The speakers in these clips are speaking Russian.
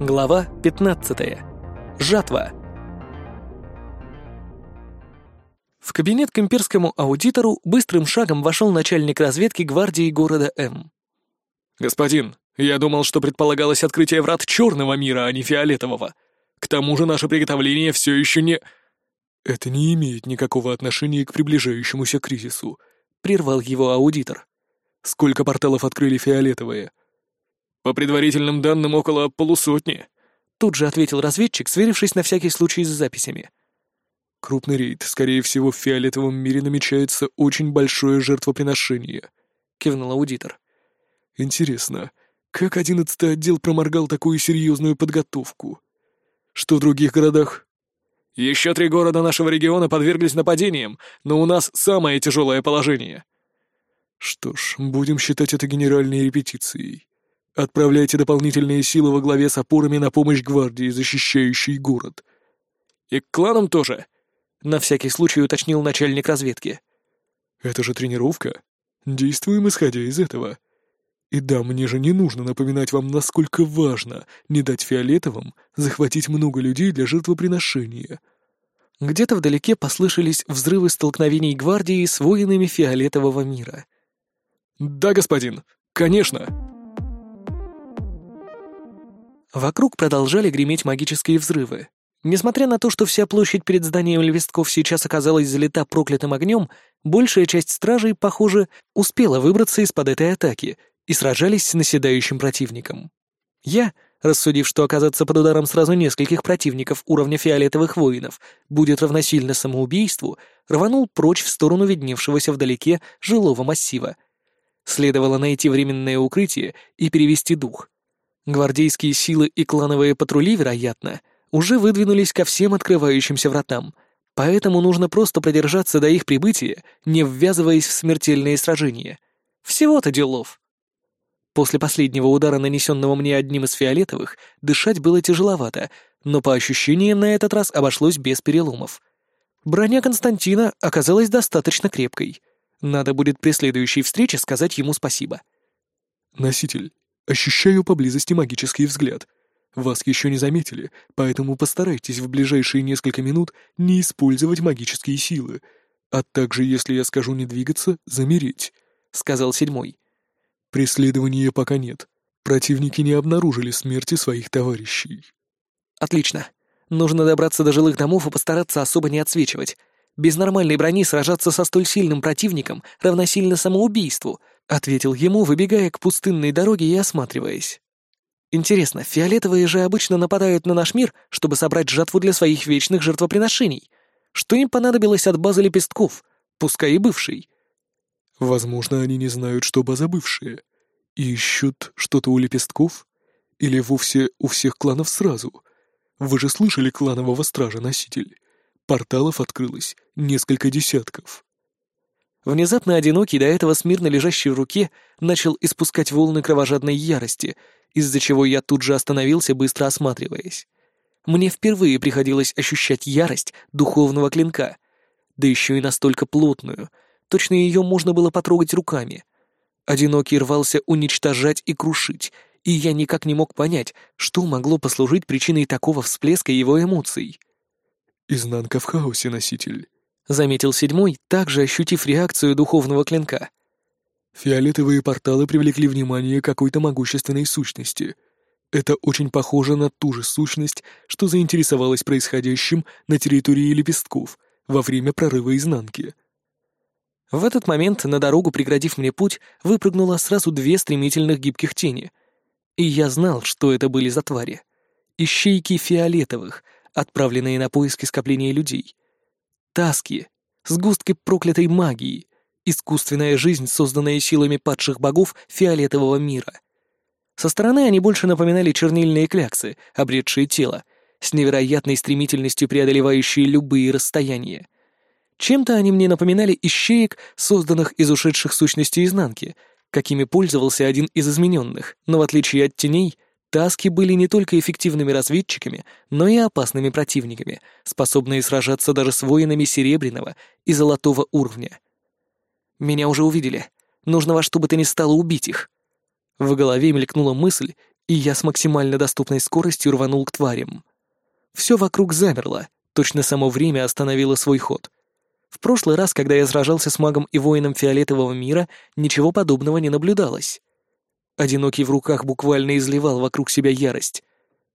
Глава 15. Жатва. В кабинет к имперскому аудитору быстрым шагом вошел начальник разведки гвардии города М. «Господин, я думал, что предполагалось открытие врат черного мира, а не фиолетового. К тому же наше приготовление все еще не...» «Это не имеет никакого отношения к приближающемуся кризису», — прервал его аудитор. «Сколько порталов открыли фиолетовые?» «По предварительным данным, около полусотни», — тут же ответил разведчик, сверившись на всякий случай с записями. «Крупный рейд. Скорее всего, в фиолетовом мире намечается очень большое жертвоприношение», — кивнул аудитор. «Интересно, как одиннадцатый отдел проморгал такую серьезную подготовку? Что в других городах?» «Еще три города нашего региона подверглись нападениям, но у нас самое тяжелое положение». «Что ж, будем считать это генеральной репетицией», Отправляйте дополнительные силы во главе с опорами на помощь гвардии, защищающей город. И к кланам тоже? На всякий случай уточнил начальник разведки. Это же тренировка. Действуем исходя из этого. И да, мне же не нужно напоминать вам, насколько важно не дать фиолетовым захватить много людей для жертвоприношения. Где-то вдалеке послышались взрывы столкновений гвардии с воинами фиолетового мира. «Да, господин, конечно!» Вокруг продолжали греметь магические взрывы. Несмотря на то, что вся площадь перед зданием лепестков сейчас оказалась залита проклятым огнем, большая часть стражей, похоже, успела выбраться из-под этой атаки и сражались с наседающим противником. Я, рассудив, что оказаться под ударом сразу нескольких противников уровня фиолетовых воинов будет равносильно самоубийству, рванул прочь в сторону видневшегося вдалеке жилого массива. Следовало найти временное укрытие и перевести дух — Гвардейские силы и клановые патрули, вероятно, уже выдвинулись ко всем открывающимся вратам, поэтому нужно просто продержаться до их прибытия, не ввязываясь в смертельные сражения. Всего-то делов. После последнего удара, нанесенного мне одним из фиолетовых, дышать было тяжеловато, но по ощущениям на этот раз обошлось без переломов. Броня Константина оказалась достаточно крепкой. Надо будет при следующей встрече сказать ему спасибо. «Носитель, Ощущаю поблизости магический взгляд. Вас еще не заметили, поэтому постарайтесь в ближайшие несколько минут не использовать магические силы, а также, если я скажу не двигаться, замереть», — сказал седьмой. «Преследования пока нет. Противники не обнаружили смерти своих товарищей». «Отлично. Нужно добраться до жилых домов и постараться особо не отсвечивать. Без нормальной брони сражаться со столь сильным противником равносильно самоубийству, ответил ему, выбегая к пустынной дороге и осматриваясь. Интересно, фиолетовые же обычно нападают на наш мир, чтобы собрать жатву для своих вечных жертвоприношений. Что им понадобилось от базы лепестков, пускай и бывшей? Возможно, они не знают, что база бывшая. И ищут что-то у лепестков? Или вовсе у всех кланов сразу? Вы же слышали кланового стража-носитель? Порталов открылось несколько десятков. Внезапно одинокий, до этого смирно лежащий в руке, начал испускать волны кровожадной ярости, из-за чего я тут же остановился, быстро осматриваясь. Мне впервые приходилось ощущать ярость духовного клинка, да еще и настолько плотную, точно ее можно было потрогать руками. Одинокий рвался уничтожать и крушить, и я никак не мог понять, что могло послужить причиной такого всплеска его эмоций. «Изнанка в хаосе, носитель», заметил седьмой, также ощутив реакцию духовного клинка. Фиолетовые порталы привлекли внимание какой-то могущественной сущности. Это очень похоже на ту же сущность, что заинтересовалась происходящим на территории лепестков во время прорыва изнанки. В этот момент на дорогу, преградив мне путь, выпрыгнуло сразу две стремительных гибких тени. И я знал, что это были за твари. Ищейки фиолетовых, отправленные на поиски скопления людей. Таски, сгустки проклятой магии, искусственная жизнь, созданная силами падших богов фиолетового мира. Со стороны они больше напоминали чернильные кляксы, обретшие тело, с невероятной стремительностью преодолевающие любые расстояния. Чем-то они мне напоминали ищеек, созданных из ушедших сущностей изнанки, какими пользовался один из измененных, но в отличие от теней — Таски были не только эффективными разведчиками, но и опасными противниками, способные сражаться даже с воинами серебряного и золотого уровня. «Меня уже увидели. Нужно во что бы то ни стало убить их». В голове мелькнула мысль, и я с максимально доступной скоростью рванул к тварям. Все вокруг замерло, точно само время остановило свой ход. В прошлый раз, когда я сражался с магом и воином фиолетового мира, ничего подобного не наблюдалось. Одинокий в руках буквально изливал вокруг себя ярость.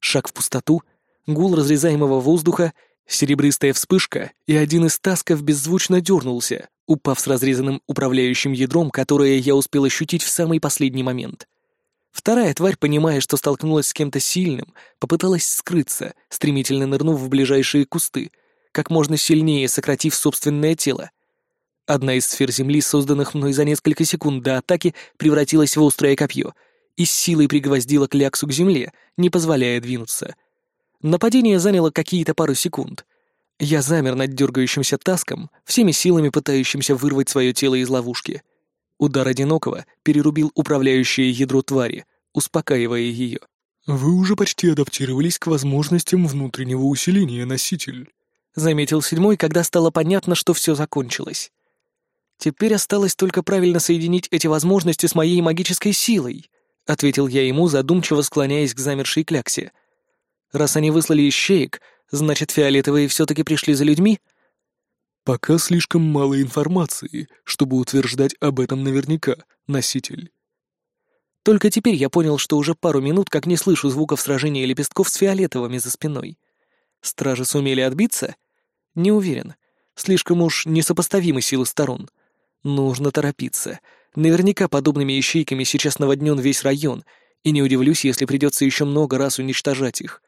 Шаг в пустоту, гул разрезаемого воздуха, серебристая вспышка, и один из тасков беззвучно дернулся, упав с разрезанным управляющим ядром, которое я успел ощутить в самый последний момент. Вторая тварь, понимая, что столкнулась с кем-то сильным, попыталась скрыться, стремительно нырнув в ближайшие кусты, как можно сильнее сократив собственное тело. Одна из сфер Земли, созданных мной за несколько секунд до атаки, превратилась в острое копье и с силой пригвоздила кляксу к земле, не позволяя двинуться. Нападение заняло какие-то пару секунд. Я замер над дергающимся таском, всеми силами пытающимся вырвать свое тело из ловушки — Удар одинокого перерубил управляющее ядро твари, успокаивая ее. «Вы уже почти адаптировались к возможностям внутреннего усиления, носитель», — заметил седьмой, когда стало понятно, что все закончилось. «Теперь осталось только правильно соединить эти возможности с моей магической силой», — ответил я ему, задумчиво склоняясь к замершей кляксе. «Раз они выслали ищеек, значит, фиолетовые все-таки пришли за людьми?» Пока слишком мало информации, чтобы утверждать об этом наверняка, носитель. Только теперь я понял, что уже пару минут как не слышу звуков сражения лепестков с фиолетовыми за спиной. Стражи сумели отбиться? Не уверен. Слишком уж несопоставимы силы сторон. Нужно торопиться. Наверняка подобными ищейками сейчас наводнен весь район, и не удивлюсь, если придется еще много раз уничтожать их.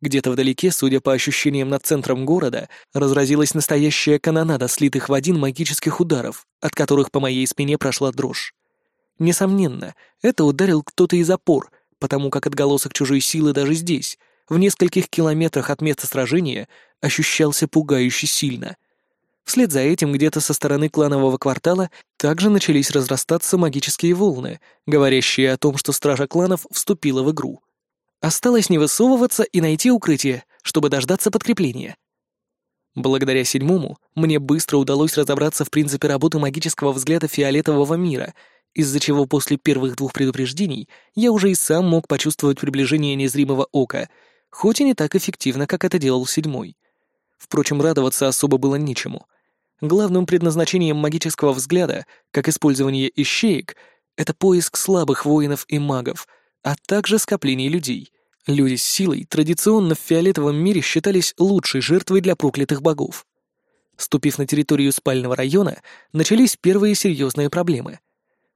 Где-то вдалеке, судя по ощущениям над центром города, разразилась настоящая канонада слитых в один магических ударов, от которых по моей спине прошла дрожь. Несомненно, это ударил кто-то из опор, потому как отголосок чужой силы даже здесь, в нескольких километрах от места сражения, ощущался пугающе сильно. Вслед за этим где-то со стороны кланового квартала также начались разрастаться магические волны, говорящие о том, что стража кланов вступила в игру — Осталось не высовываться и найти укрытие, чтобы дождаться подкрепления. Благодаря седьмому мне быстро удалось разобраться в принципе работы магического взгляда фиолетового мира, из-за чего после первых двух предупреждений я уже и сам мог почувствовать приближение незримого ока, хоть и не так эффективно, как это делал седьмой. Впрочем, радоваться особо было нечему. Главным предназначением магического взгляда, как использование ищеек, это поиск слабых воинов и магов — а также скопление людей. Люди с силой традиционно в фиолетовом мире считались лучшей жертвой для проклятых богов. Ступив на территорию спального района, начались первые серьезные проблемы.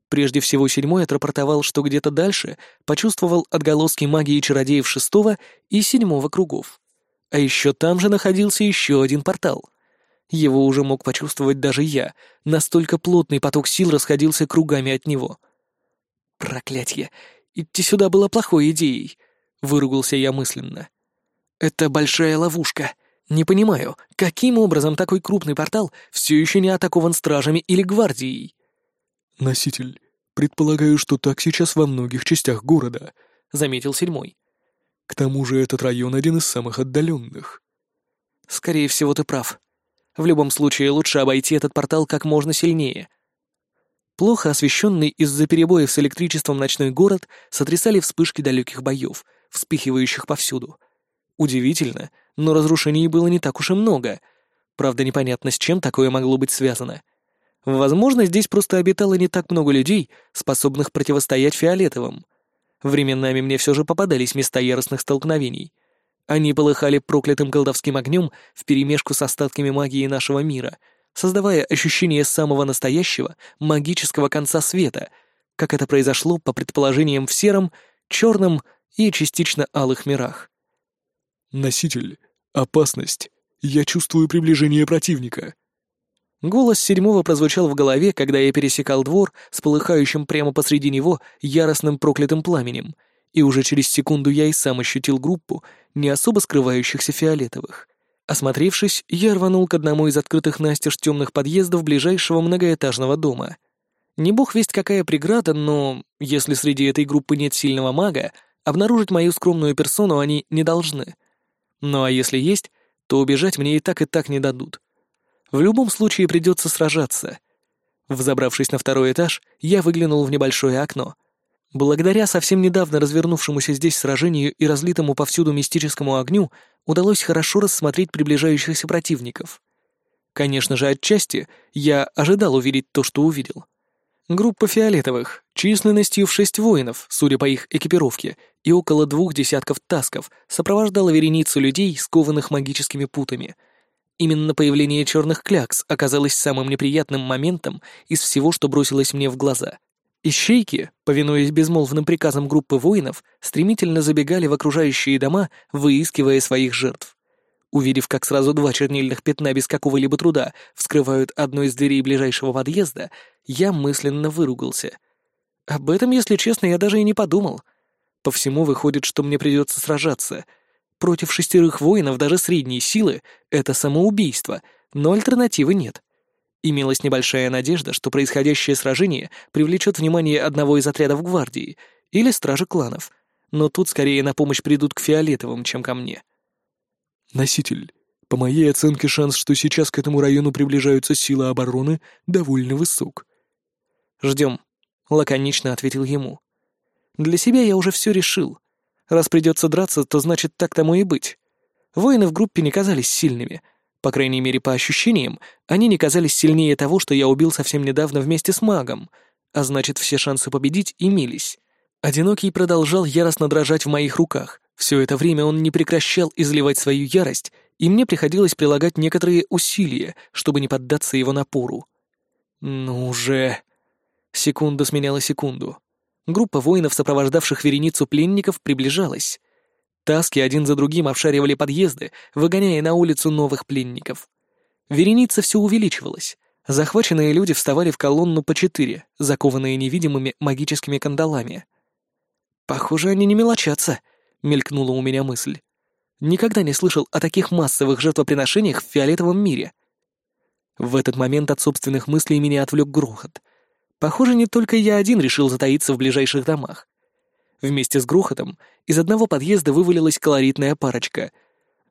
Прежде всего, седьмой отрапортовал, что где-то дальше почувствовал отголоски магии чародеев шестого и седьмого кругов. А еще там же находился еще один портал. Его уже мог почувствовать даже я, настолько плотный поток сил расходился кругами от него. Проклятье! Идти сюда было плохой идеей», — выругался я мысленно. «Это большая ловушка. Не понимаю, каким образом такой крупный портал все еще не атакован стражами или гвардией?» «Носитель, предполагаю, что так сейчас во многих частях города», — заметил седьмой. «К тому же этот район один из самых отдаленных». «Скорее всего, ты прав. В любом случае, лучше обойти этот портал как можно сильнее. Плохо освещенный из-за перебоев с электричеством ночной город сотрясали вспышки далеких боев, вспыхивающих повсюду. Удивительно, но разрушений было не так уж и много. Правда, непонятно, с чем такое могло быть связано. Возможно, здесь просто обитало не так много людей, способных противостоять фиолетовым. Временами мне все же попадались места яростных столкновений. Они полыхали проклятым колдовским огнем вперемешку с остатками магии нашего мира — создавая ощущение самого настоящего магического конца света, как это произошло по предположениям в сером, черном и частично алых мирах. «Носитель, опасность. Я чувствую приближение противника». Голос седьмого прозвучал в голове, когда я пересекал двор с полыхающим прямо посреди него яростным проклятым пламенем, и уже через секунду я и сам ощутил группу не особо скрывающихся фиолетовых. Осмотревшись, я рванул к одному из открытых настежь темных подъездов ближайшего многоэтажного дома. Не бог весть какая преграда, но если среди этой группы нет сильного мага, обнаружить мою скромную персону они не должны. Ну а если есть, то убежать мне и так и так не дадут. В любом случае придется сражаться. Взобравшись на второй этаж, я выглянул в небольшое окно. Благодаря совсем недавно развернувшемуся здесь сражению и разлитому повсюду мистическому огню удалось хорошо рассмотреть приближающихся противников. Конечно же, отчасти я ожидал увидеть то, что увидел. Группа фиолетовых, численностью в шесть воинов, судя по их экипировке, и около двух десятков тасков, сопровождала вереницу людей, скованных магическими путами. Именно появление черных клякс оказалось самым неприятным моментом из всего, что бросилось мне в глаза. Ищейки, повинуясь безмолвным приказам группы воинов, стремительно забегали в окружающие дома, выискивая своих жертв. Увидев, как сразу два чернильных пятна без какого-либо труда вскрывают одну из дверей ближайшего подъезда, я мысленно выругался. Об этом, если честно, я даже и не подумал. По всему выходит, что мне придется сражаться. Против шестерых воинов даже средней силы — это самоубийство, но альтернативы нет. Имелась небольшая надежда, что происходящее сражение привлечет внимание одного из отрядов гвардии или стражи кланов, но тут скорее на помощь придут к фиолетовым, чем ко мне. «Носитель, по моей оценке шанс, что сейчас к этому району приближаются силы обороны, довольно высок». «Ждем», — лаконично ответил ему. «Для себя я уже все решил. Раз придется драться, то значит так тому и быть. Воины в группе не казались сильными. По крайней мере, по ощущениям, они не казались сильнее того, что я убил совсем недавно вместе с магом, а значит, все шансы победить имелись. Одинокий продолжал яростно дрожать в моих руках, все это время он не прекращал изливать свою ярость, и мне приходилось прилагать некоторые усилия, чтобы не поддаться его напору. Ну же... Секунда сменяла секунду. Группа воинов, сопровождавших вереницу пленников, приближалась. Таски один за другим обшаривали подъезды, выгоняя на улицу новых пленников. Вереница все увеличивалась. Захваченные люди вставали в колонну по четыре, закованные невидимыми магическими кандалами. «Похоже, они не мелочатся», мелькнула у меня мысль. Никогда не слышал о таких массовых жертвоприношениях в фиолетовом мире. В этот момент от собственных мыслей меня отвлек грохот. Похоже, не только я один решил затаиться в ближайших домах. Вместе с грохотом из одного подъезда вывалилась колоритная парочка.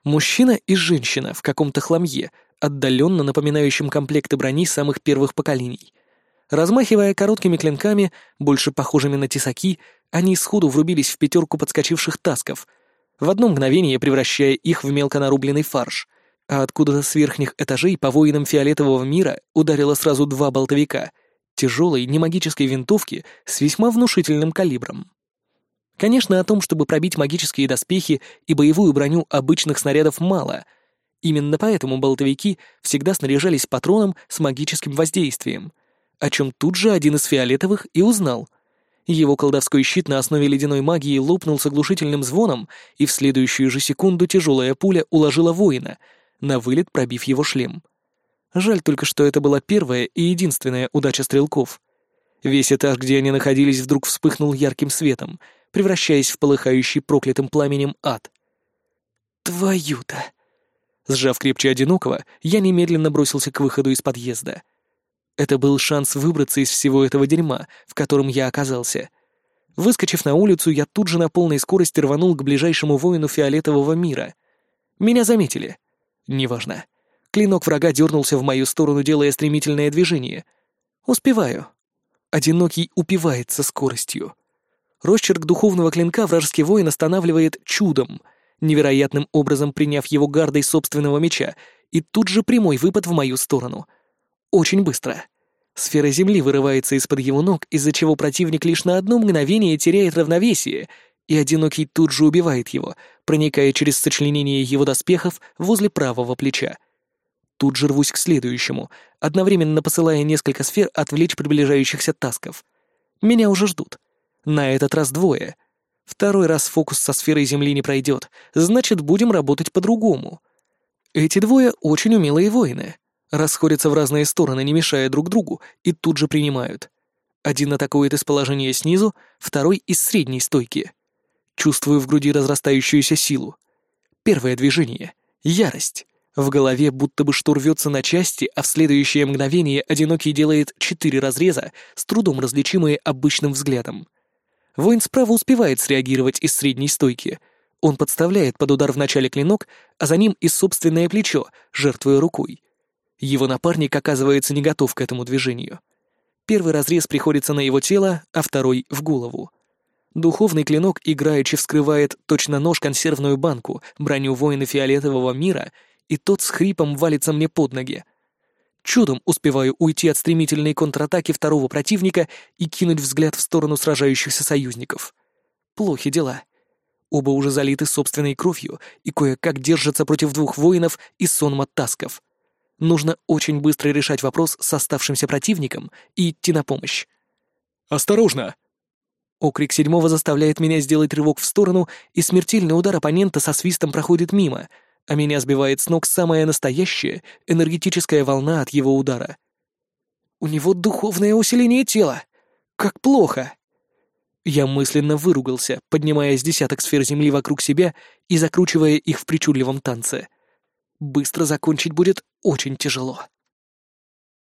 Мужчина и женщина в каком-то хламье, отдаленно напоминающем комплекты брони самых первых поколений. Размахивая короткими клинками, больше похожими на тесаки, они сходу врубились в пятерку подскочивших тасков, в одно мгновение превращая их в мелко нарубленный фарш, а откуда-то с верхних этажей по воинам фиолетового мира ударило сразу два болтовика — тяжелой, немагической винтовки с весьма внушительным калибром. Конечно, о том, чтобы пробить магические доспехи и боевую броню обычных снарядов мало. Именно поэтому болтовики всегда снаряжались патроном с магическим воздействием, о чем тут же один из фиолетовых и узнал — его колдовской щит на основе ледяной магии лопнул с оглушительным звоном, и в следующую же секунду тяжелая пуля уложила воина, на вылет пробив его шлем. Жаль только, что это была первая и единственная удача стрелков. Весь этаж, где они находились, вдруг вспыхнул ярким светом, превращаясь в полыхающий проклятым пламенем ад. «Твою-то!» Сжав крепче одинокого, я немедленно бросился к выходу из подъезда — это был шанс выбраться из всего этого дерьма, в котором я оказался. Выскочив на улицу, я тут же на полной скорости рванул к ближайшему воину фиолетового мира. Меня заметили. Неважно. Клинок врага дернулся в мою сторону, делая стремительное движение. Успеваю. Одинокий упивается скоростью. Росчерк духовного клинка вражеский воин останавливает чудом, невероятным образом приняв его гардой собственного меча, и тут же прямой выпад в мою сторону — очень быстро. Сфера Земли вырывается из-под его ног, из-за чего противник лишь на одно мгновение теряет равновесие, и Одинокий тут же убивает его, проникая через сочленение его доспехов возле правого плеча. Тут же рвусь к следующему, одновременно посылая несколько сфер отвлечь приближающихся тасков. Меня уже ждут. На этот раз двое. Второй раз фокус со сферой Земли не пройдет, значит, будем работать по-другому. Эти двое очень умелые воины расходятся в разные стороны, не мешая друг другу, и тут же принимают. Один атакует из положения снизу, второй — из средней стойки. Чувствую в груди разрастающуюся силу. Первое движение — ярость. В голове будто бы что рвется на части, а в следующее мгновение одинокий делает четыре разреза, с трудом различимые обычным взглядом. Воин справа успевает среагировать из средней стойки. Он подставляет под удар в начале клинок, а за ним и собственное плечо, жертвуя рукой. Его напарник оказывается не готов к этому движению. Первый разрез приходится на его тело, а второй — в голову. Духовный клинок играючи вскрывает точно нож консервную банку, броню воина фиолетового мира, и тот с хрипом валится мне под ноги. Чудом успеваю уйти от стремительной контратаки второго противника и кинуть взгляд в сторону сражающихся союзников. Плохи дела. Оба уже залиты собственной кровью и кое-как держатся против двух воинов из сонма тасков. Нужно очень быстро решать вопрос с оставшимся противником и идти на помощь. «Осторожно!» Окрик седьмого заставляет меня сделать рывок в сторону, и смертельный удар оппонента со свистом проходит мимо, а меня сбивает с ног самая настоящая энергетическая волна от его удара. У него духовное усиление тела. Как плохо. Я мысленно выругался, поднимая с десяток сфер земли вокруг себя и закручивая их в причудливом танце. Быстро закончить будет очень тяжело.